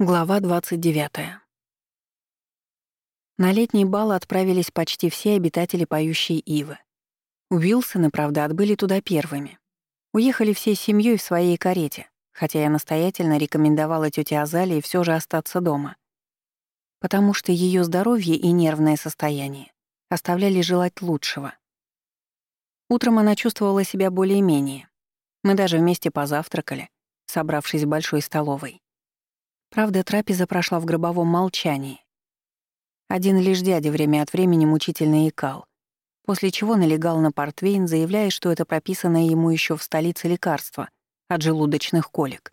Глава 29. На летний бал отправились почти все обитатели поющей Ивы. Уилсоны, правда, отбыли туда первыми. Уехали всей семьей в своей карете, хотя я настоятельно рекомендовала тете Азалии все же остаться дома. Потому что ее здоровье и нервное состояние оставляли желать лучшего. Утром она чувствовала себя более-менее. Мы даже вместе позавтракали, собравшись в большой столовой. Правда, трапеза прошла в гробовом молчании. Один лишь дядя время от времени мучительно икал, после чего налегал на портвейн, заявляя, что это прописанное ему еще в столице лекарство от желудочных колик.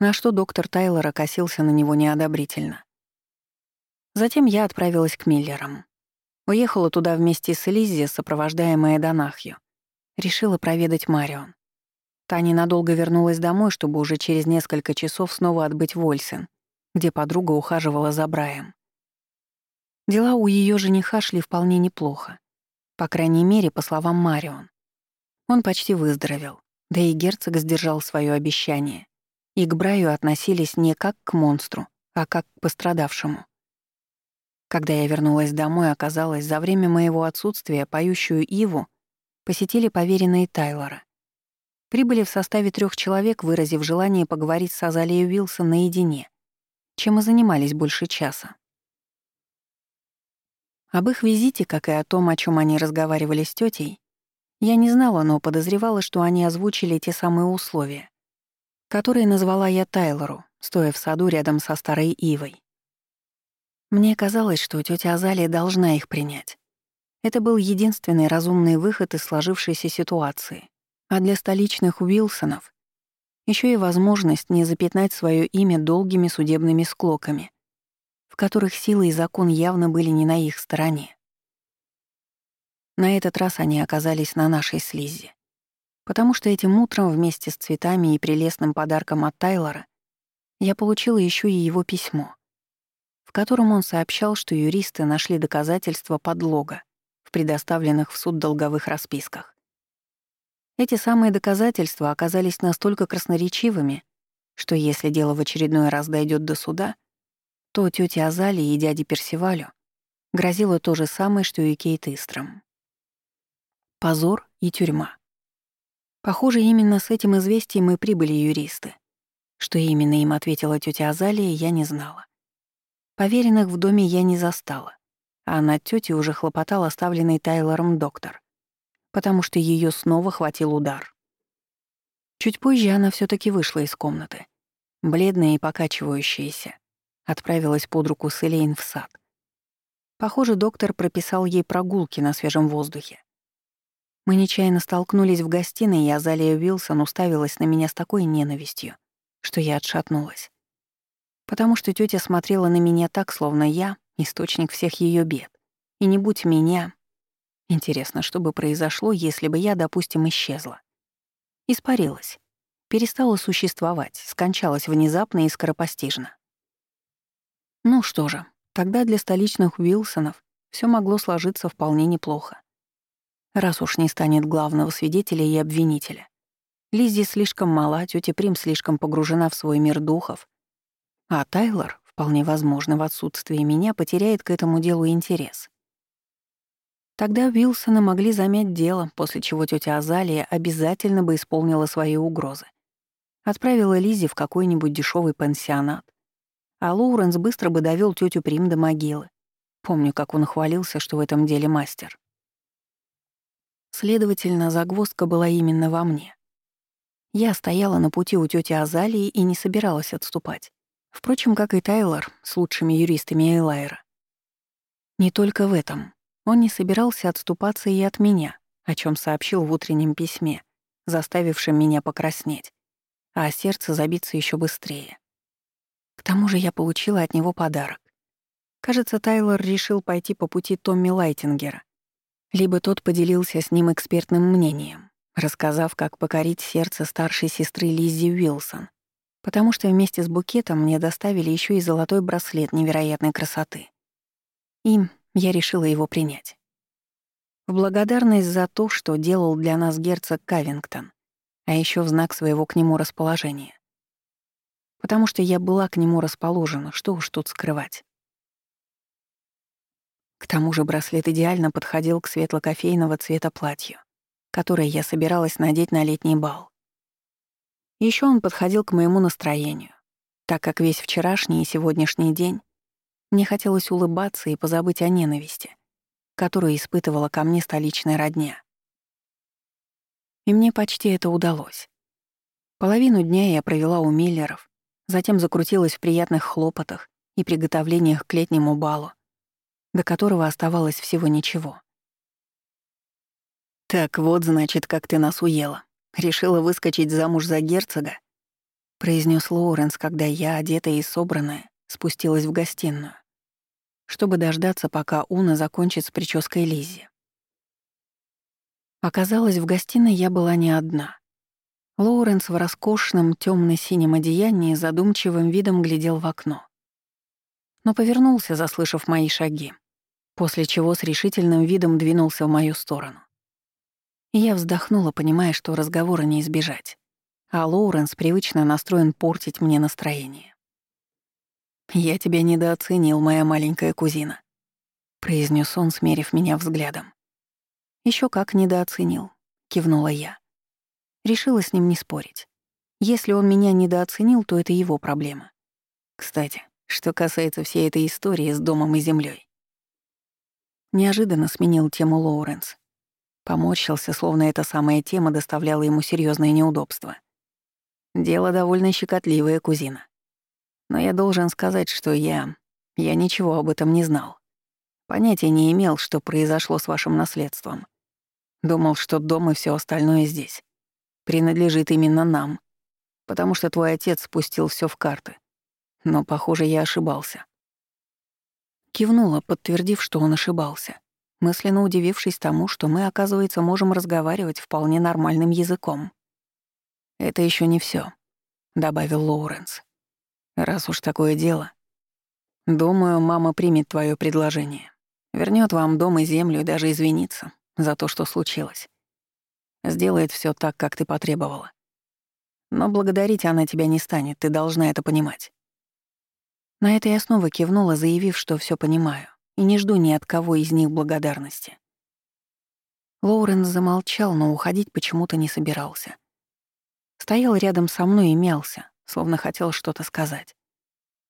На что доктор Тайлор окосился на него неодобрительно. Затем я отправилась к Миллерам. Уехала туда вместе с Лиззи, сопровождаемая Донахью. Решила проведать Марион. Та ненадолго вернулась домой, чтобы уже через несколько часов снова отбыть в Ольсен, где подруга ухаживала за Браем. Дела у ее жениха шли вполне неплохо. По крайней мере, по словам Марион. Он почти выздоровел, да и герцог сдержал свое обещание. И к Браю относились не как к монстру, а как к пострадавшему. Когда я вернулась домой, оказалось, за время моего отсутствия поющую Иву посетили поверенные Тайлора. Прибыли в составе трех человек, выразив желание поговорить с Азалией Уилсон наедине, чем и занимались больше часа. Об их визите, как и о том, о чем они разговаривали с тетей, я не знала, но подозревала, что они озвучили те самые условия, которые назвала я Тайлору, стоя в саду рядом со старой Ивой. Мне казалось, что тетя Азалия должна их принять. Это был единственный разумный выход из сложившейся ситуации. А для столичных Уилсонов еще и возможность не запятнать свое имя долгими судебными склоками, в которых сила и закон явно были не на их стороне. На этот раз они оказались на нашей слизи. Потому что этим утром вместе с цветами и прелестным подарком от Тайлора я получила еще и его письмо, в котором он сообщал, что юристы нашли доказательства подлога в предоставленных в суд долговых расписках. Эти самые доказательства оказались настолько красноречивыми, что если дело в очередной раз дойдет до суда, то тете Азалии и дяде Персивалю грозило то же самое, что и Кейт Истром. Позор и тюрьма. Похоже, именно с этим известием и прибыли юристы. Что именно им ответила тетя Азалия, я не знала. Поверенных в доме я не застала, а над тетей уже хлопотал оставленный Тайлором доктор потому что ее снова хватил удар. Чуть позже она все таки вышла из комнаты, бледная и покачивающаяся, отправилась под руку с Элейн в сад. Похоже, доктор прописал ей прогулки на свежем воздухе. Мы нечаянно столкнулись в гостиной, и Азалия Уилсон уставилась на меня с такой ненавистью, что я отшатнулась. Потому что тетя смотрела на меня так, словно я — источник всех ее бед. И не будь меня, Интересно, что бы произошло, если бы я, допустим, исчезла? Испарилась. Перестала существовать, скончалась внезапно и скоропостижно. Ну что же, тогда для столичных Уилсонов все могло сложиться вполне неплохо. Раз уж не станет главного свидетеля и обвинителя. Лиззи слишком мала, тетя Прим слишком погружена в свой мир духов, а Тайлор, вполне возможно, в отсутствие меня, потеряет к этому делу интерес. Тогда Уилсона могли замять дело, после чего тетя Азалия обязательно бы исполнила свои угрозы. Отправила Лизи в какой-нибудь дешевый пансионат. А Лоуренс быстро бы довел тетю Прим до могилы. Помню, как он хвалился, что в этом деле мастер. Следовательно, загвоздка была именно во мне. Я стояла на пути у тети Азалии и не собиралась отступать. Впрочем, как и Тайлор с лучшими юристами Эйлайра. Не только в этом. Он не собирался отступаться и от меня, о чем сообщил в утреннем письме, заставившем меня покраснеть, а сердце забиться еще быстрее. К тому же я получила от него подарок. Кажется, Тайлор решил пойти по пути Томми Лайтингера. Либо тот поделился с ним экспертным мнением, рассказав, как покорить сердце старшей сестры Лиззи Уилсон, потому что вместе с букетом мне доставили еще и золотой браслет невероятной красоты. Им я решила его принять. В благодарность за то, что делал для нас герцог Кавингтон, а еще в знак своего к нему расположения. потому что я была к нему расположена, что уж тут скрывать. К тому же браслет идеально подходил к светло-кофейного цвета платью, которое я собиралась надеть на летний бал. Еще он подходил к моему настроению, так как весь вчерашний и сегодняшний день мне хотелось улыбаться и позабыть о ненависти, которую испытывала ко мне столичная родня. И мне почти это удалось. Половину дня я провела у Миллеров, затем закрутилась в приятных хлопотах и приготовлениях к летнему балу, до которого оставалось всего ничего. «Так вот, значит, как ты нас уела. Решила выскочить замуж за герцога?» — произнес Лоуренс, когда я, одетая и собранная, спустилась в гостиную, чтобы дождаться, пока Уна закончит с прической Лизи. Оказалось, в гостиной я была не одна. Лоуренс в роскошном темно синем одеянии задумчивым видом глядел в окно. Но повернулся, заслышав мои шаги, после чего с решительным видом двинулся в мою сторону. Я вздохнула, понимая, что разговора не избежать, а Лоуренс привычно настроен портить мне настроение. «Я тебя недооценил, моя маленькая кузина», — произнес он, смерив меня взглядом. Еще как недооценил», — кивнула я. Решила с ним не спорить. Если он меня недооценил, то это его проблема. Кстати, что касается всей этой истории с домом и землей. Неожиданно сменил тему Лоуренс. Поморщился, словно эта самая тема доставляла ему серьезные неудобства. Дело довольно щекотливое, кузина. Но я должен сказать, что я... Я ничего об этом не знал. Понятия не имел, что произошло с вашим наследством. Думал, что дом и все остальное здесь. Принадлежит именно нам. Потому что твой отец спустил все в карты. Но, похоже, я ошибался. Кивнула, подтвердив, что он ошибался, мысленно удивившись тому, что мы, оказывается, можем разговаривать вполне нормальным языком. «Это еще не все, добавил Лоуренс. «Раз уж такое дело, думаю, мама примет твое предложение. Вернет вам дом и землю и даже извинится за то, что случилось. Сделает все так, как ты потребовала. Но благодарить она тебя не станет, ты должна это понимать. На это я снова кивнула, заявив, что все понимаю, и не жду ни от кого из них благодарности. Лоуренс замолчал, но уходить почему-то не собирался. Стоял рядом со мной и мялся, словно хотел что-то сказать,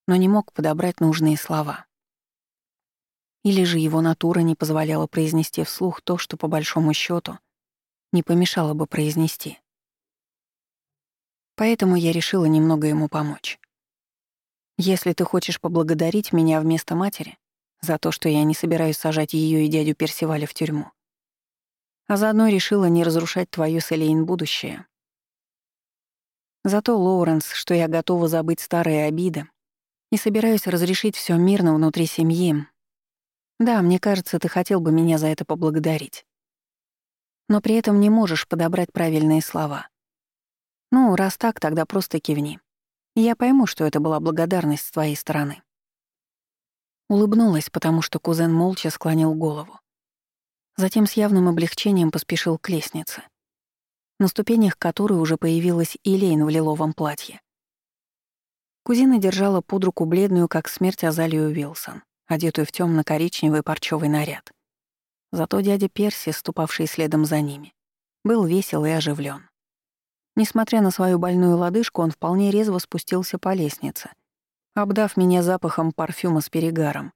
но не мог подобрать нужные слова. Или же его натура не позволяла произнести вслух то, что, по большому счету не помешало бы произнести. Поэтому я решила немного ему помочь. Если ты хочешь поблагодарить меня вместо матери за то, что я не собираюсь сажать ее и дядю Персиваля в тюрьму, а заодно решила не разрушать твое с Элейн будущее. Зато, Лоуренс, что я готова забыть старые обиды и собираюсь разрешить все мирно внутри семьи, да, мне кажется, ты хотел бы меня за это поблагодарить. Но при этом не можешь подобрать правильные слова. Ну, раз так, тогда просто кивни. Я пойму, что это была благодарность с твоей стороны. Улыбнулась, потому что кузен молча склонил голову. Затем с явным облегчением поспешил к лестнице, на ступенях которой уже появилась Илейн в лиловом платье. Кузина держала под руку бледную, как смерть, Азалию Вилсон одетую в темно коричневый парчевый наряд. Зато дядя Перси, ступавший следом за ними, был весел и оживлен. Несмотря на свою больную лодыжку, он вполне резво спустился по лестнице, обдав меня запахом парфюма с перегаром.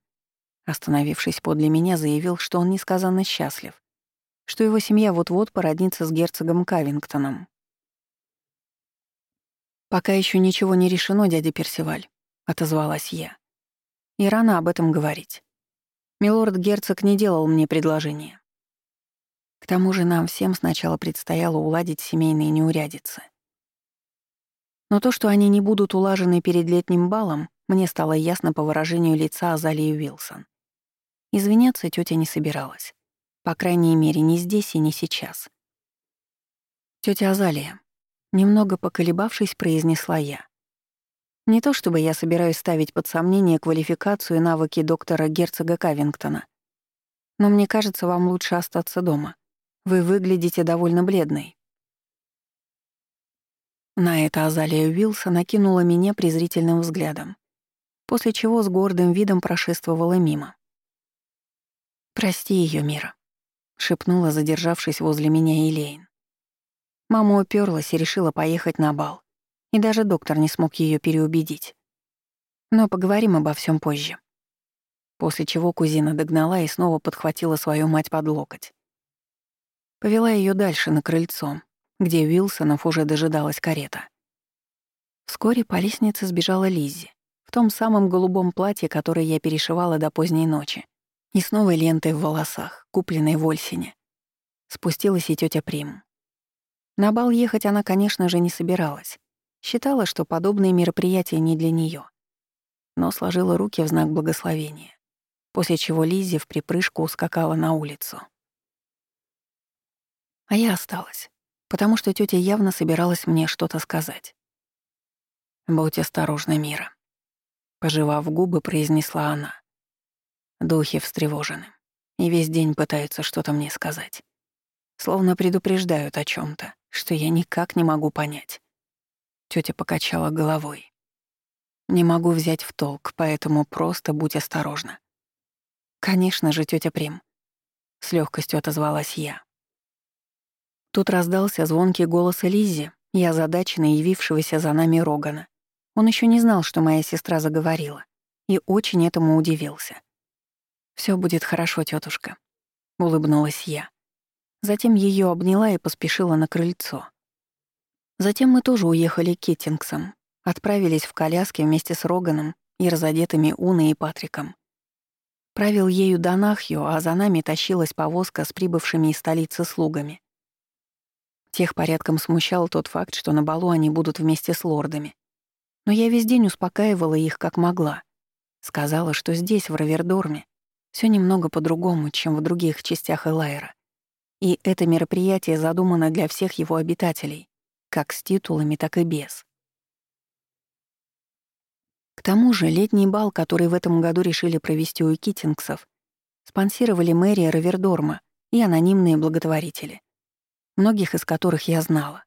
Остановившись подле меня, заявил, что он несказанно счастлив, что его семья вот-вот породнится с герцогом Кавингтоном. «Пока еще ничего не решено, дядя Персиваль», — отозвалась я. И рано об этом говорить. Милорд-герцог не делал мне предложения. К тому же нам всем сначала предстояло уладить семейные неурядицы. Но то, что они не будут улажены перед летним балом, мне стало ясно по выражению лица Азалии Уилсон. Извиняться тетя не собиралась. По крайней мере, не здесь и не сейчас. Тетя Азалия, немного поколебавшись, произнесла я. Не то чтобы я собираюсь ставить под сомнение квалификацию и навыки доктора герцога Кавингтона. Но мне кажется, вам лучше остаться дома. Вы выглядите довольно бледной. На это Азалия Уилса накинула меня презрительным взглядом, после чего с гордым видом прошествовала мимо. «Прости ее, Мира», — шепнула, задержавшись возле меня Элейн. Мама уперлась и решила поехать на бал, и даже доктор не смог ее переубедить. Но поговорим обо всем позже. После чего кузина догнала и снова подхватила свою мать под локоть. Повела ее дальше на крыльцо, где Уилсонов уже дожидалась карета. Вскоре по лестнице сбежала Лиззи, в том самом голубом платье, которое я перешивала до поздней ночи, и с лентой в волосах, купленной в Ольсине. Спустилась и тетя Прим. На бал ехать она, конечно же, не собиралась. Считала, что подобные мероприятия не для нее, но сложила руки в знак благословения, после чего Лиззи в припрыжку ускакала на улицу. А я осталась, потому что тетя явно собиралась мне что-то сказать. «Будь осторожна, Мира», — пожевав губы, произнесла она. Духи встревожены и весь день пытаются что-то мне сказать. Словно предупреждают о чем то что я никак не могу понять. Тетя покачала головой. Не могу взять в толк, поэтому просто будь осторожна. Конечно же, тетя Прим. С легкостью отозвалась я. Тут раздался звонкий голос Лиззи и озадаченно явившегося за нами Рогана. Он еще не знал, что моя сестра заговорила, и очень этому удивился. Все будет хорошо, тетушка, улыбнулась я. Затем ее обняла и поспешила на крыльцо. Затем мы тоже уехали к Киттингсам, отправились в коляске вместе с Роганом и разодетыми Уной и Патриком. Правил ею Донахью, а за нами тащилась повозка с прибывшими из столицы слугами. Тех порядком смущал тот факт, что на балу они будут вместе с лордами. Но я весь день успокаивала их как могла. Сказала, что здесь, в Равердорме, все немного по-другому, чем в других частях Элайра. И это мероприятие задумано для всех его обитателей, как с титулами, так и без. К тому же летний бал, который в этом году решили провести у Китингсов, спонсировали мэрия Равердорма и анонимные благотворители многих из которых я знала.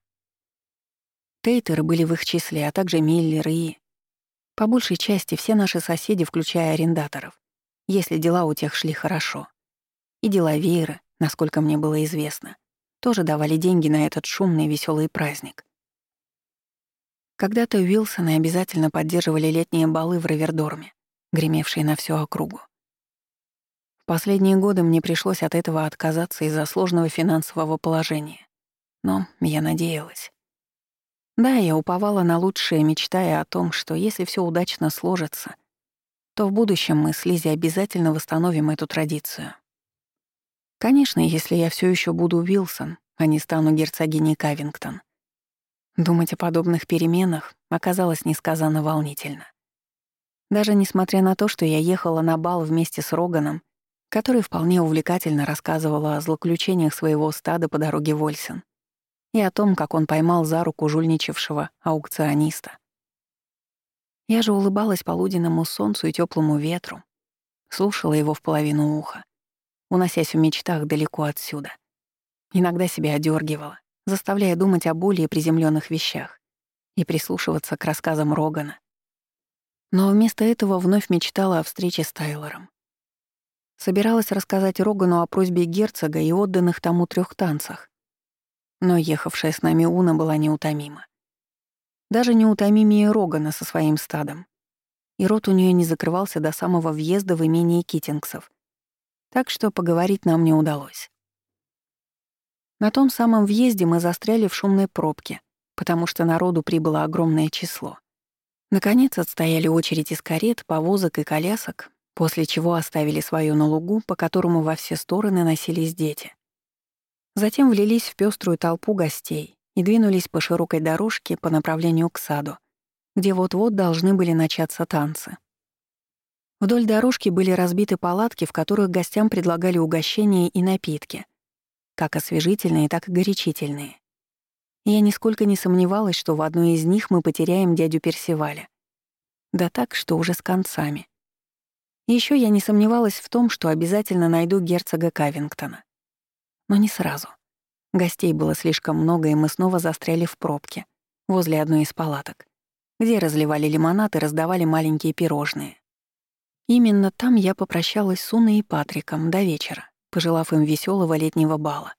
Тейтеры были в их числе, а также Миллеры и... По большей части все наши соседи, включая арендаторов, если дела у тех шли хорошо. И деловееры, насколько мне было известно, тоже давали деньги на этот шумный веселый праздник. Когда-то Уилсоны обязательно поддерживали летние балы в Равердорме, гремевшие на всю округу. Последние годы мне пришлось от этого отказаться из-за сложного финансового положения. Но я надеялась. Да, я уповала на лучшее, мечтая о том, что если все удачно сложится, то в будущем мы с Лизи обязательно восстановим эту традицию. Конечно, если я все еще буду Уилсон, а не стану герцогиней Кавингтон. Думать о подобных переменах оказалось несказанно волнительно. Даже несмотря на то, что я ехала на бал вместе с Роганом который вполне увлекательно рассказывала о злоключениях своего стада по дороге в Ольсен и о том, как он поймал за руку жульничавшего аукциониста. Я же улыбалась полуденному солнцу и теплому ветру, слушала его в половину уха, уносясь в мечтах далеко отсюда. Иногда себя одергивала, заставляя думать о более приземленных вещах и прислушиваться к рассказам Рогана. Но вместо этого вновь мечтала о встрече с Тайлором. Собиралась рассказать Рогану о просьбе герцога и отданных тому трех танцах. Но ехавшая с нами Уна была неутомима. Даже неутомимее Рогана со своим стадом. И рот у нее не закрывался до самого въезда в имение Китингсов. Так что поговорить нам не удалось. На том самом въезде мы застряли в шумной пробке, потому что народу прибыло огромное число. Наконец отстояли очередь из карет, повозок и колясок, после чего оставили свою на лугу, по которому во все стороны носились дети. Затем влились в пеструю толпу гостей и двинулись по широкой дорожке по направлению к саду, где вот-вот должны были начаться танцы. Вдоль дорожки были разбиты палатки, в которых гостям предлагали угощения и напитки, как освежительные, так и горячительные. Я нисколько не сомневалась, что в одной из них мы потеряем дядю Персиваля. Да так, что уже с концами. Еще я не сомневалась в том, что обязательно найду герцога Кавингтона. Но не сразу. Гостей было слишком много, и мы снова застряли в пробке, возле одной из палаток, где разливали лимонад и раздавали маленькие пирожные. Именно там я попрощалась с Уной и Патриком до вечера, пожелав им веселого летнего бала.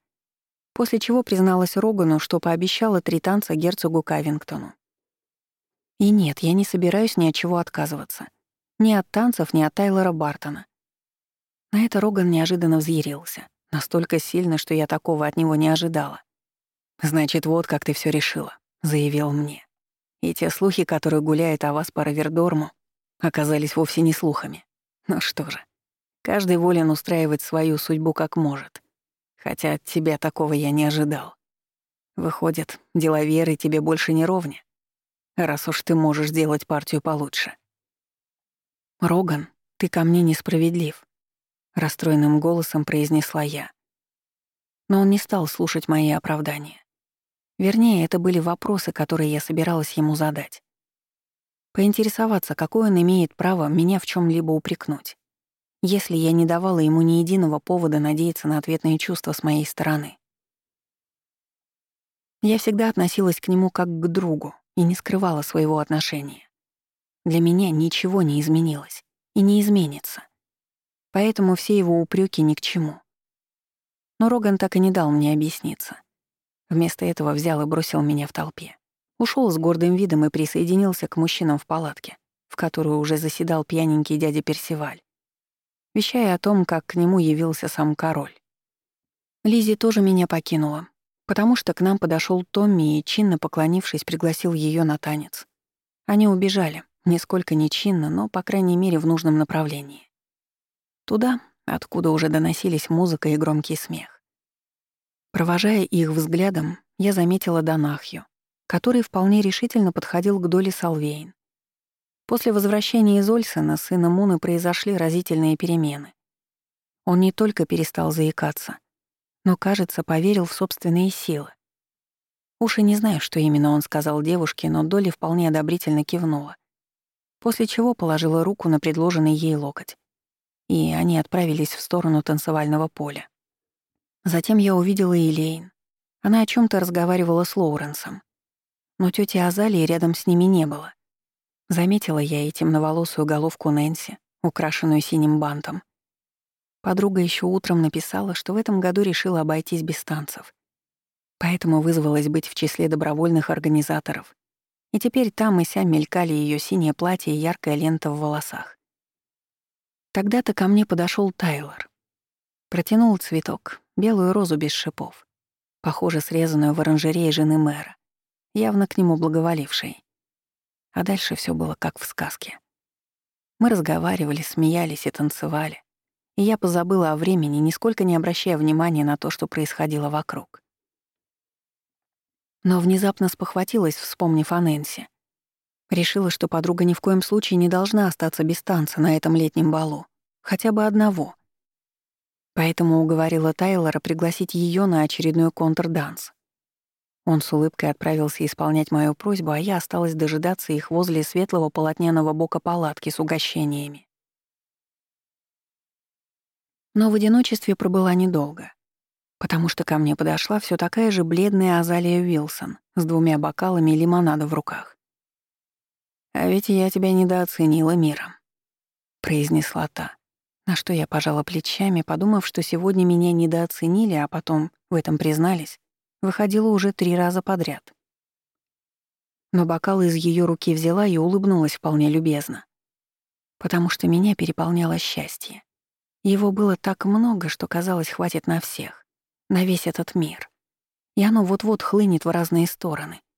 После чего призналась Рогану, что пообещала три танца герцогу Кавингтону. И нет, я не собираюсь ни от чего отказываться. Ни от танцев, ни от Тайлора Бартона. На это Роган неожиданно взъярился. Настолько сильно, что я такого от него не ожидала. «Значит, вот как ты все решила», — заявил мне. «И те слухи, которые гуляют о вас по Равердорму, оказались вовсе не слухами. Ну что же, каждый волен устраивать свою судьбу как может. Хотя от тебя такого я не ожидал. Выходит, деловеры тебе больше не ровня, раз уж ты можешь делать партию получше». «Роган, ты ко мне несправедлив», — расстроенным голосом произнесла я. Но он не стал слушать мои оправдания. Вернее, это были вопросы, которые я собиралась ему задать. Поинтересоваться, какое он имеет право меня в чем либо упрекнуть, если я не давала ему ни единого повода надеяться на ответные чувства с моей стороны. Я всегда относилась к нему как к другу и не скрывала своего отношения. Для меня ничего не изменилось и не изменится поэтому все его упреки ни к чему. Но Роган так и не дал мне объясниться. Вместо этого взял и бросил меня в толпе. Ушел с гордым видом и присоединился к мужчинам в палатке, в которую уже заседал пьяненький дядя Персиваль, вещая о том, как к нему явился сам король. Лизи тоже меня покинула, потому что к нам подошел Томми и, чинно поклонившись, пригласил ее на танец. Они убежали, нисколько не чинно, но, по крайней мере, в нужном направлении. Туда, откуда уже доносились музыка и громкий смех. Провожая их взглядом, я заметила Донахью, который вполне решительно подходил к доле Салвейн. После возвращения из Ольсена сына Муны произошли разительные перемены. Он не только перестал заикаться, но, кажется, поверил в собственные силы. Уж и не знаю, что именно он сказал девушке, но Долли вполне одобрительно кивнула, после чего положила руку на предложенный ей локоть и они отправились в сторону танцевального поля. Затем я увидела Элейн. Она о чем то разговаривала с Лоуренсом. Но тети Азалии рядом с ними не было. Заметила я и темноволосую головку Нэнси, украшенную синим бантом. Подруга еще утром написала, что в этом году решила обойтись без танцев. Поэтому вызвалась быть в числе добровольных организаторов. И теперь там и сям мелькали ее синее платье и яркая лента в волосах. Тогда-то ко мне подошел Тайлор. Протянул цветок, белую розу без шипов, похоже, срезанную в оранжерее жены мэра, явно к нему благоволившей. А дальше все было как в сказке. Мы разговаривали, смеялись и танцевали, и я позабыла о времени, нисколько не обращая внимания на то, что происходило вокруг. Но внезапно спохватилась, вспомнив о Нэнси — Решила, что подруга ни в коем случае не должна остаться без танца на этом летнем балу. Хотя бы одного. Поэтому уговорила Тайлора пригласить ее на очередной контрданс. Он с улыбкой отправился исполнять мою просьбу, а я осталась дожидаться их возле светлого полотняного бока палатки с угощениями. Но в одиночестве пробыла недолго, потому что ко мне подошла все такая же бледная Азалия Уилсон с двумя бокалами лимонада в руках. «А ведь я тебя недооценила миром», — произнесла та, на что я пожала плечами, подумав, что сегодня меня недооценили, а потом в этом признались, выходила уже три раза подряд. Но бокал из ее руки взяла и улыбнулась вполне любезно, потому что меня переполняло счастье. Его было так много, что, казалось, хватит на всех, на весь этот мир. И оно вот-вот хлынет в разные стороны —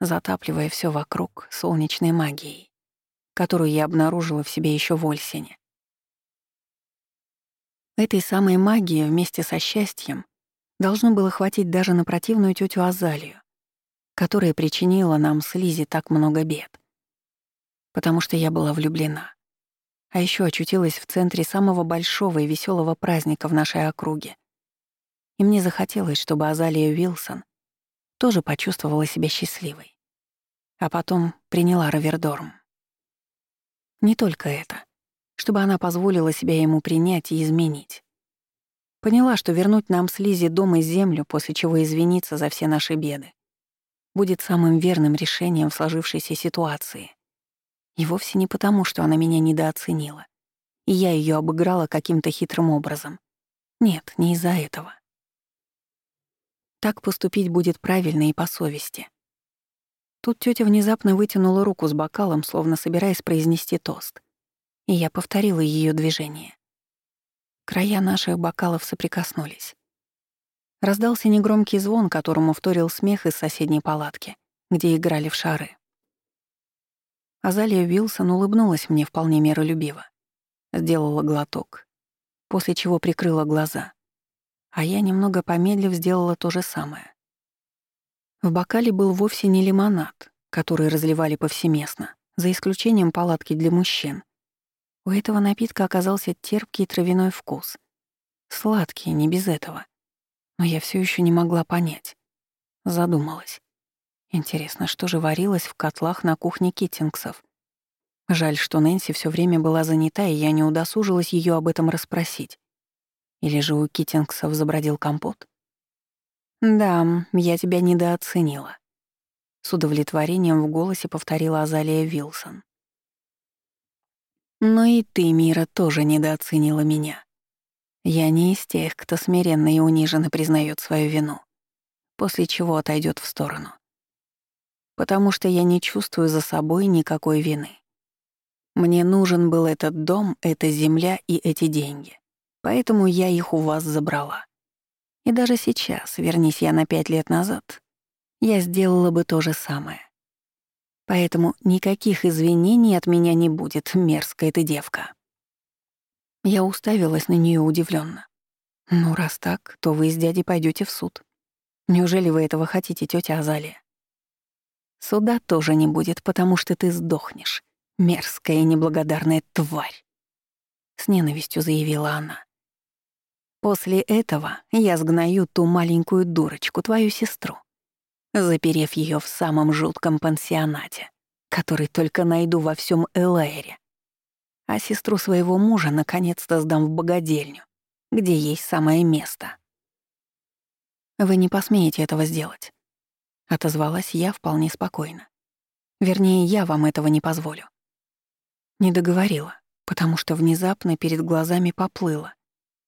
затапливая все вокруг солнечной магией, которую я обнаружила в себе еще в Ольсине. Этой самой магии вместе со счастьем должно было хватить даже на противную тетю Азалию, которая причинила нам с Лизи так много бед. Потому что я была влюблена. А еще очутилась в центре самого большого и веселого праздника в нашей округе. И мне захотелось, чтобы Азалия Уилсон тоже почувствовала себя счастливой. А потом приняла Равердорм. Не только это. Чтобы она позволила себя ему принять и изменить. Поняла, что вернуть нам с Лизи дом и землю, после чего извиниться за все наши беды. будет самым верным решением в сложившейся ситуации. И вовсе не потому, что она меня недооценила. И я ее обыграла каким-то хитрым образом. Нет, не из-за этого. Так поступить будет правильно и по совести. Тут тетя внезапно вытянула руку с бокалом, словно собираясь произнести тост. И я повторила ее движение. Края наших бокалов соприкоснулись. Раздался негромкий звон, которому вторил смех из соседней палатки, где играли в шары. Азалия Вилсон улыбнулась мне вполне миролюбиво. Сделала глоток, после чего прикрыла глаза. А я, немного помедлив, сделала то же самое. В бокале был вовсе не лимонад, который разливали повсеместно, за исключением палатки для мужчин. У этого напитка оказался терпкий травяной вкус. Сладкий, не без этого. Но я все еще не могла понять. Задумалась. Интересно, что же варилось в котлах на кухне Киттингсов? Жаль, что Нэнси все время была занята, и я не удосужилась ее об этом расспросить. Или же у Киттингсов забродил компот? «Да, я тебя недооценила», — с удовлетворением в голосе повторила Азалия Вилсон. «Но и ты, Мира, тоже недооценила меня. Я не из тех, кто смиренно и униженно признает свою вину, после чего отойдет в сторону. Потому что я не чувствую за собой никакой вины. Мне нужен был этот дом, эта земля и эти деньги. Поэтому я их у вас забрала. И даже сейчас, вернись я на пять лет назад, я сделала бы то же самое. Поэтому никаких извинений от меня не будет, мерзкая ты девка. Я уставилась на нее удивленно. Ну, раз так, то вы с дядей пойдете в суд. Неужели вы этого хотите, тетя Азалия? Суда тоже не будет, потому что ты сдохнешь. Мерзкая и неблагодарная тварь. С ненавистью заявила она. После этого я сгною ту маленькую дурочку, твою сестру, заперев ее в самом жутком пансионате, который только найду во всем Элэйре. А сестру своего мужа наконец-то сдам в богадельню, где есть самое место. «Вы не посмеете этого сделать», — отозвалась я вполне спокойно. «Вернее, я вам этого не позволю. Не договорила, потому что внезапно перед глазами поплыло,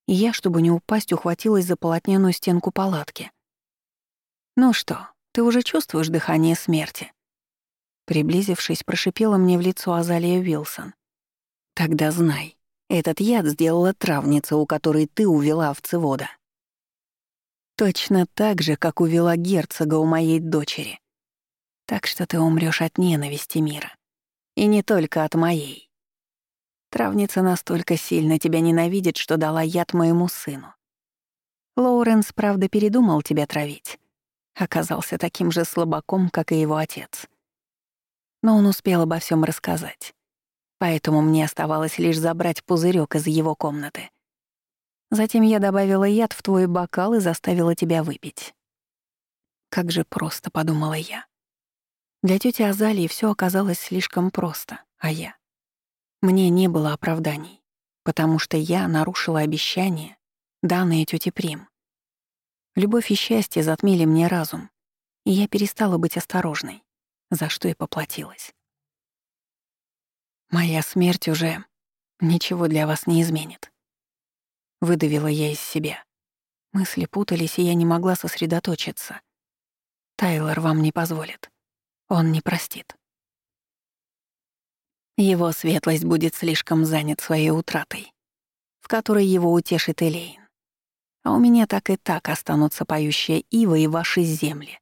и я, чтобы не упасть, ухватилась за полотняную стенку палатки. «Ну что, ты уже чувствуешь дыхание смерти?» Приблизившись, прошипела мне в лицо Азалия Вилсон. «Тогда знай, этот яд сделала травница, у которой ты увела овцевода. Точно так же, как увела герцога у моей дочери. Так что ты умрёшь от ненависти мира. И не только от моей. Травница настолько сильно тебя ненавидит, что дала яд моему сыну. Лоуренс, правда, передумал тебя травить. Оказался таким же слабаком, как и его отец. Но он успел обо всем рассказать. Поэтому мне оставалось лишь забрать пузырек из его комнаты. Затем я добавила яд в твой бокал и заставила тебя выпить. Как же просто, подумала я. Для тети Азалии все оказалось слишком просто, а я... Мне не было оправданий, потому что я нарушила обещание, данное тете Прим. Любовь и счастье затмили мне разум, и я перестала быть осторожной, за что и поплатилась. Моя смерть уже ничего для вас не изменит. Выдавила я из себя. Мысли путались, и я не могла сосредоточиться. Тайлор вам не позволит. Он не простит. Его светлость будет слишком занят своей утратой, в которой его утешит Элейн. А у меня так и так останутся поющая ива и ваши земли,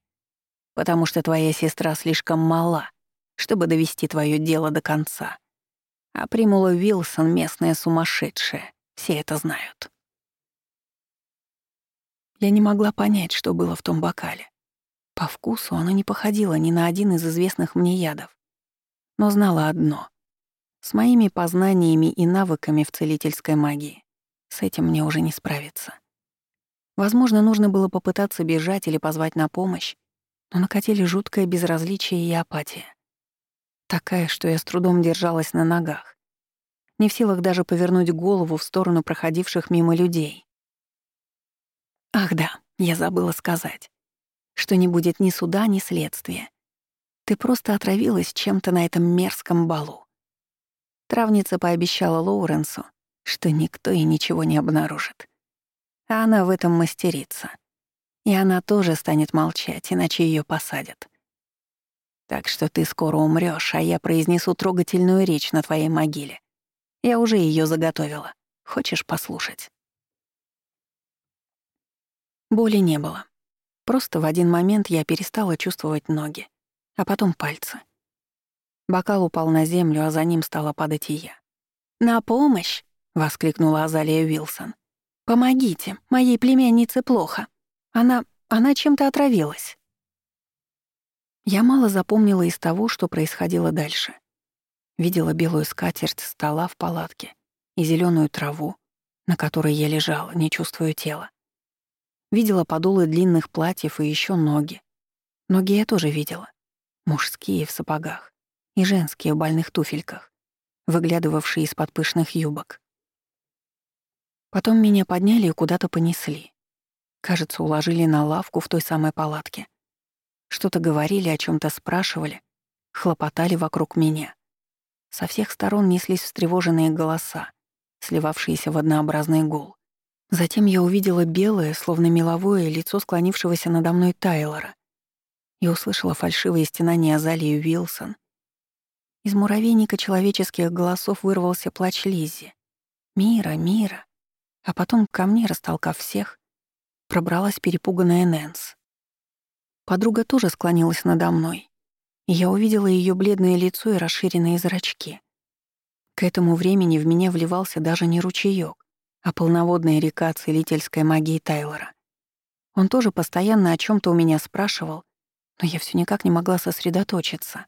потому что твоя сестра слишком мала, чтобы довести твое дело до конца. А Примула Вилсон — местная сумасшедшая, все это знают. Я не могла понять, что было в том бокале. По вкусу оно не походило ни на один из известных мне ядов. Но знала одно. С моими познаниями и навыками в целительской магии с этим мне уже не справиться. Возможно, нужно было попытаться бежать или позвать на помощь, но накатили жуткое безразличие и апатия. Такая, что я с трудом держалась на ногах. Не в силах даже повернуть голову в сторону проходивших мимо людей. Ах да, я забыла сказать. что не будет ни суда, ни следствия. Ты просто отравилась чем-то на этом мерзком балу. Травница пообещала Лоуренсу, что никто и ничего не обнаружит. А она в этом мастерица. И она тоже станет молчать, иначе ее посадят. Так что ты скоро умрёшь, а я произнесу трогательную речь на твоей могиле. Я уже её заготовила. Хочешь послушать?» Боли не было. Просто в один момент я перестала чувствовать ноги, а потом пальцы. Бокал упал на землю, а за ним стала падать и я. «На помощь!» — воскликнула Азалия Уилсон. «Помогите, моей племяннице плохо. Она... она чем-то отравилась». Я мало запомнила из того, что происходило дальше. Видела белую скатерть стола в палатке и зеленую траву, на которой я лежала, не чувствуя тела. Видела подолы длинных платьев и еще ноги. Ноги я тоже видела. Мужские в сапогах и женские в больных туфельках, выглядывавшие из-под пышных юбок. Потом меня подняли и куда-то понесли. Кажется, уложили на лавку в той самой палатке. Что-то говорили, о чем то спрашивали, хлопотали вокруг меня. Со всех сторон неслись встревоженные голоса, сливавшиеся в однообразный гул. Затем я увидела белое, словно меловое, лицо склонившегося надо мной Тайлора и услышала фальшивое стенание Азалии Уилсон. Из муравейника человеческих голосов вырвался плач Лиззи. «Мира, мира!» А потом ко мне, растолкав всех, пробралась перепуганная Нэнс. Подруга тоже склонилась надо мной, и я увидела ее бледное лицо и расширенные зрачки. К этому времени в меня вливался даже не ручеёк, а полноводная река целительской магии Тайлора. Он тоже постоянно о чем то у меня спрашивал, но я все никак не могла сосредоточиться.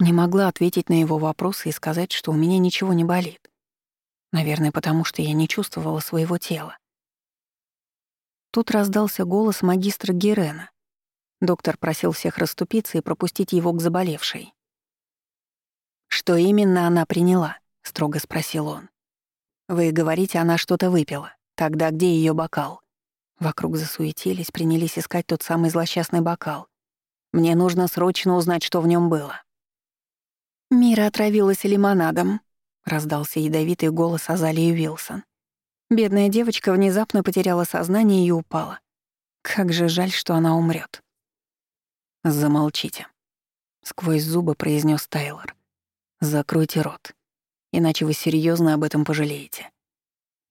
Не могла ответить на его вопросы и сказать, что у меня ничего не болит. Наверное, потому что я не чувствовала своего тела. Тут раздался голос магистра Герена. Доктор просил всех расступиться и пропустить его к заболевшей. «Что именно она приняла?» — строго спросил он. «Вы говорите, она что-то выпила. Тогда где ее бокал?» Вокруг засуетились, принялись искать тот самый злосчастный бокал. «Мне нужно срочно узнать, что в нем было». «Мира отравилась лимонадом», — раздался ядовитый голос Азалии Уилсон. Бедная девочка внезапно потеряла сознание и упала. Как же жаль, что она умрет. «Замолчите», — сквозь зубы произнес Тайлор. «Закройте рот, иначе вы серьезно об этом пожалеете.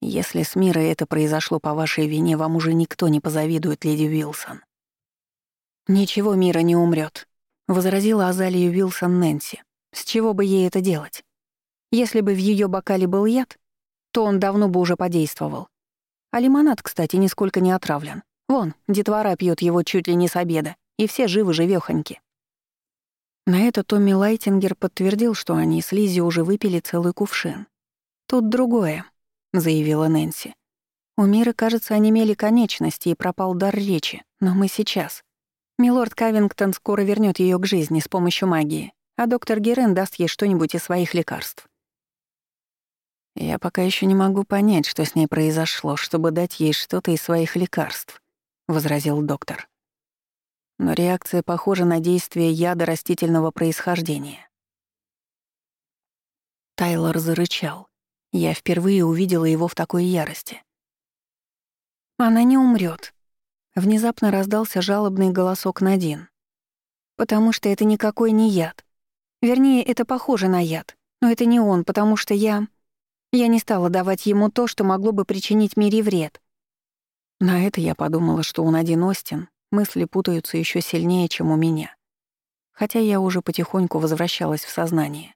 Если с Мирой это произошло по вашей вине, вам уже никто не позавидует, леди Уилсон». «Ничего Мира не умрет, возразила Азалия Уилсон Нэнси. «С чего бы ей это делать? Если бы в ее бокале был яд, то он давно бы уже подействовал. А лимонад, кстати, нисколько не отравлен. Вон, детвора пьет его чуть ли не с обеда, и все живы-живёхоньки. На это Томми Лайтингер подтвердил, что они с Лизи уже выпили целый кувшин. «Тут другое», — заявила Нэнси. «У Миры, кажется, онемели конечности и пропал дар речи, но мы сейчас. Милорд Кавингтон скоро вернет ее к жизни с помощью магии, а доктор Герен даст ей что-нибудь из своих лекарств. Я пока еще не могу понять, что с ней произошло, чтобы дать ей что-то из своих лекарств, возразил доктор. Но реакция похожа на действие яда растительного происхождения. Тайлор зарычал. Я впервые увидела его в такой ярости. Она не умрет. Внезапно раздался жалобный голосок Надин. Потому что это никакой не яд. Вернее, это похоже на яд. Но это не он, потому что я... Я не стала давать ему то, что могло бы причинить Мире вред. На это я подумала, что у Надин Остин мысли путаются еще сильнее, чем у меня. Хотя я уже потихоньку возвращалась в сознание.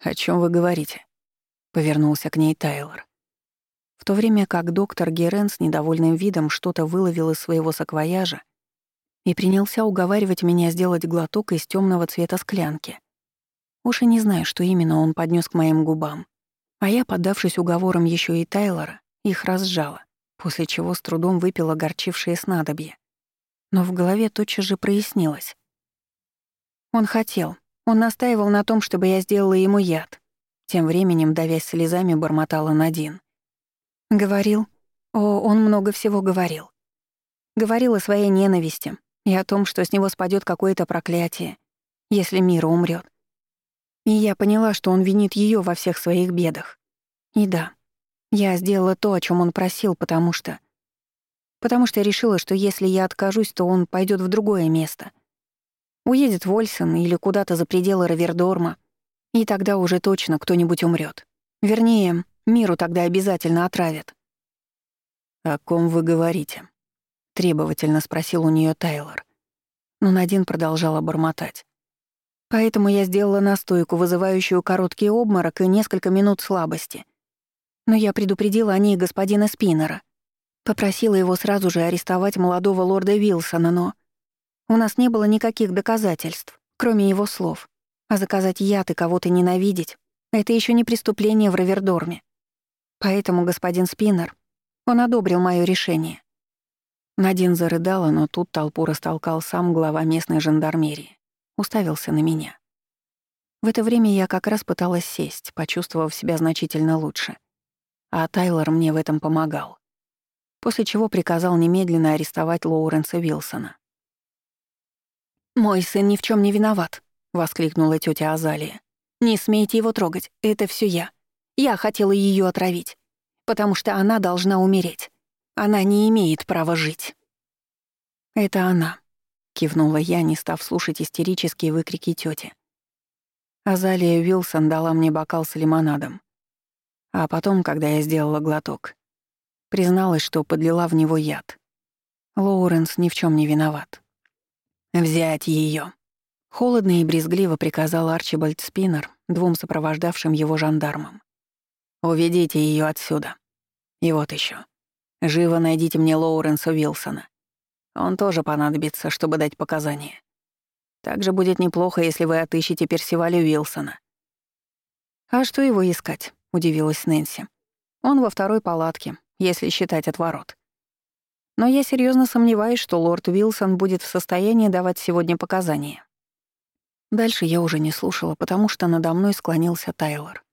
«О чем вы говорите?» — повернулся к ней Тайлор. В то время как доктор Герен с недовольным видом что-то выловил из своего саквояжа и принялся уговаривать меня сделать глоток из темного цвета склянки. Уж и не знаю, что именно он поднес к моим губам, а я, поддавшись уговорам еще и Тайлора, их разжала, после чего с трудом выпила горчившие снадобья. Но в голове тотчас же прояснилось. Он хотел, он настаивал на том, чтобы я сделала ему яд. Тем временем, давясь слезами, бормотала Надин. Говорил. О, он много всего говорил. Говорил о своей ненависти и о том, что с него спадет какое-то проклятие, если Мира умрет. И я поняла, что он винит ее во всех своих бедах. И да, я сделала то, о чем он просил, потому что... Потому что решила, что если я откажусь, то он пойдет в другое место. Уедет в Ольсен или куда-то за пределы Равердорма, и тогда уже точно кто-нибудь умрет. Вернее, миру тогда обязательно отравят. «О ком вы говорите?» — требовательно спросил у нее Тайлор. Но Надин продолжала бормотать. Поэтому я сделала настойку, вызывающую короткий обморок и несколько минут слабости. Но я предупредила о ней господина Спиннера. Попросила его сразу же арестовать молодого лорда Вилсона, но... У нас не было никаких доказательств, кроме его слов. А заказать яд и кого-то ненавидеть — это еще не преступление в Равердорме. Поэтому господин Спиннер, он одобрил мое решение. Надин зарыдала, но тут толпу растолкал сам глава местной жандармерии уставился на меня. В это время я как раз пыталась сесть, почувствовав себя значительно лучше. А Тайлор мне в этом помогал. После чего приказал немедленно арестовать Лоуренса Вилсона. «Мой сын ни в чем не виноват», — воскликнула тетя Азалия. «Не смейте его трогать, это все я. Я хотела ее отравить, потому что она должна умереть. Она не имеет права жить». «Это она», кивнула я, не став слушать истерические выкрики тети. Азалия Вилсон дала мне бокал с лимонадом. А потом, когда я сделала глоток, призналась, что подлила в него яд. Лоуренс ни в чем не виноват. «Взять ее. Холодно и брезгливо приказал Арчибальд Спиннер двум сопровождавшим его жандармам. «Уведите ее отсюда. И вот еще. Живо найдите мне Лоуренса Вилсона. Он тоже понадобится, чтобы дать показания. Также будет неплохо, если вы отыщете Персиваля Уилсона». «А что его искать?» — удивилась Нэнси. «Он во второй палатке, если считать от ворот. Но я серьезно сомневаюсь, что лорд Уилсон будет в состоянии давать сегодня показания». Дальше я уже не слушала, потому что надо мной склонился Тайлор.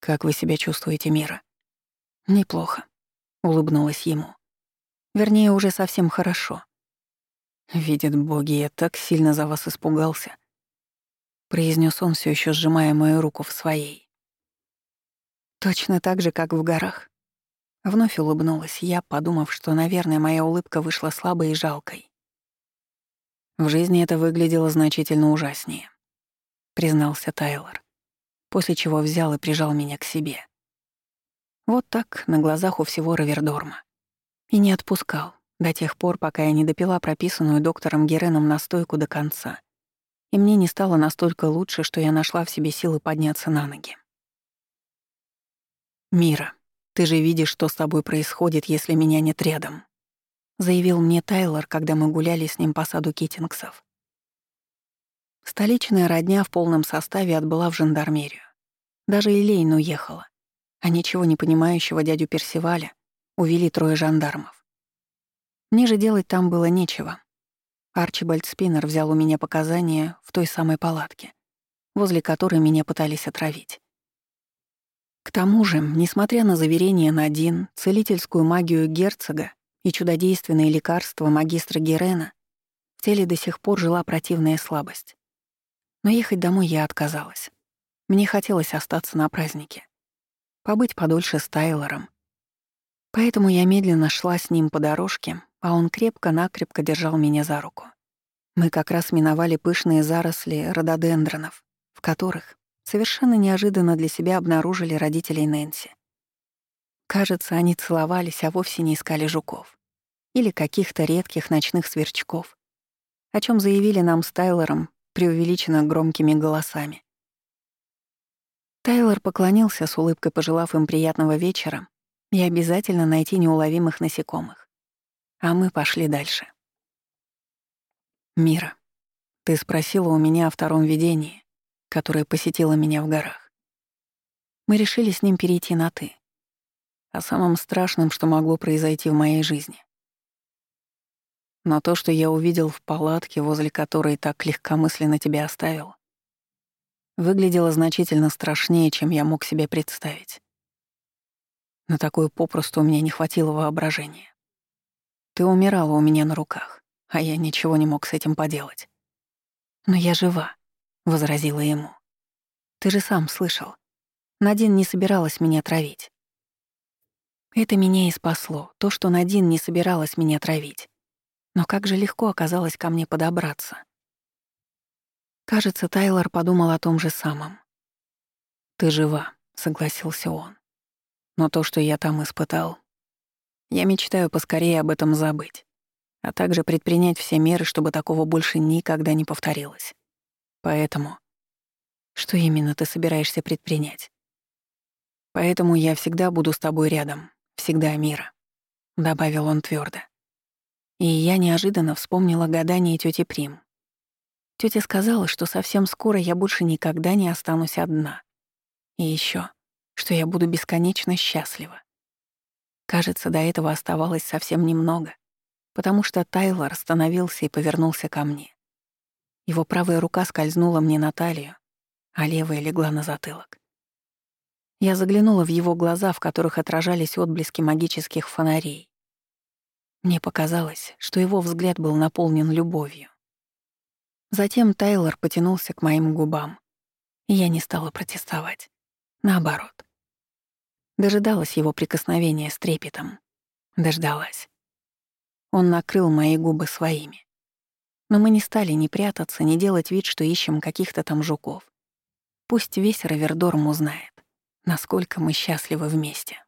«Как вы себя чувствуете, Мира?» «Неплохо», — улыбнулась ему. «Вернее, уже совсем хорошо. «Видят боги, я так сильно за вас испугался», — произнес он, все еще сжимая мою руку в своей. «Точно так же, как в горах». Вновь улыбнулась я, подумав, что, наверное, моя улыбка вышла слабой и жалкой. В жизни это выглядело значительно ужаснее, признался Тайлор, после чего взял и прижал меня к себе. Вот так, на глазах у всего Равердорма. И не отпускал, до тех пор, пока я не допила прописанную доктором Гереном настойку до конца. И мне не стало настолько лучше, что я нашла в себе силы подняться на ноги. «Мира, ты же видишь, что с тобой происходит, если меня нет рядом», заявил мне Тайлор, когда мы гуляли с ним по саду Китингсов. Столичная родня в полном составе отбыла в жандармерию. Даже Элейн уехала, а ничего не понимающего дядю Персиваля увели трое жандармов. Мне же делать там было нечего. Арчибальд Спиннер взял у меня показания в той самой палатке, возле которой меня пытались отравить. К тому же, несмотря на заверения Надин, целительскую магию герцога и чудодейственные лекарства магистра Герена, в теле до сих пор жила противная слабость. Но ехать домой я отказалась. Мне хотелось остаться на празднике, побыть подольше с Тайлором. Поэтому я медленно шла с ним по дорожке, а он крепко-накрепко держал меня за руку. Мы как раз миновали пышные заросли рододендронов, в которых совершенно неожиданно для себя обнаружили родителей Нэнси. Кажется, они целовались, а вовсе не искали жуков. Или каких-то редких ночных сверчков, о чем заявили нам с Тайлором преувеличенно громкими голосами. Тайлор поклонился с улыбкой, пожелав им приятного вечера и обязательно найти неуловимых насекомых. А мы пошли дальше. «Мира, ты спросила у меня о втором видении, которое посетило меня в горах. Мы решили с ним перейти на «ты», о самом страшном, что могло произойти в моей жизни. Но то, что я увидел в палатке, возле которой так легкомысленно тебя оставил, выглядело значительно страшнее, чем я мог себе представить. На такое попросту у меня не хватило воображения. Ты умирала у меня на руках, а я ничего не мог с этим поделать. Но я жива, — возразила ему. Ты же сам слышал. Надин не собиралась меня травить. Это меня и спасло, то, что Надин не собиралась меня травить. Но как же легко оказалось ко мне подобраться. Кажется, Тайлор подумал о том же самом. «Ты жива», — согласился он. «Но то, что я там испытал, я мечтаю поскорее об этом забыть, а также предпринять все меры, чтобы такого больше никогда не повторилось. Поэтому... Что именно ты собираешься предпринять? Поэтому я всегда буду с тобой рядом, всегда мира», — добавил он твердо. И я неожиданно вспомнила гадание тети Прим. Тетя сказала, что совсем скоро я больше никогда не останусь одна. И еще, что я буду бесконечно счастлива. Кажется, до этого оставалось совсем немного, потому что Тайлор остановился и повернулся ко мне. Его правая рука скользнула мне на талию, а левая легла на затылок. Я заглянула в его глаза, в которых отражались отблески магических фонарей. Мне показалось, что его взгляд был наполнен любовью. Затем Тайлор потянулся к моим губам, и я не стала протестовать. Наоборот. Дожидалась его прикосновения с трепетом. Дождалась. Он накрыл мои губы своими. Но мы не стали ни прятаться, ни делать вид, что ищем каких-то там жуков. Пусть весь Равердорм узнает насколько мы счастливы вместе.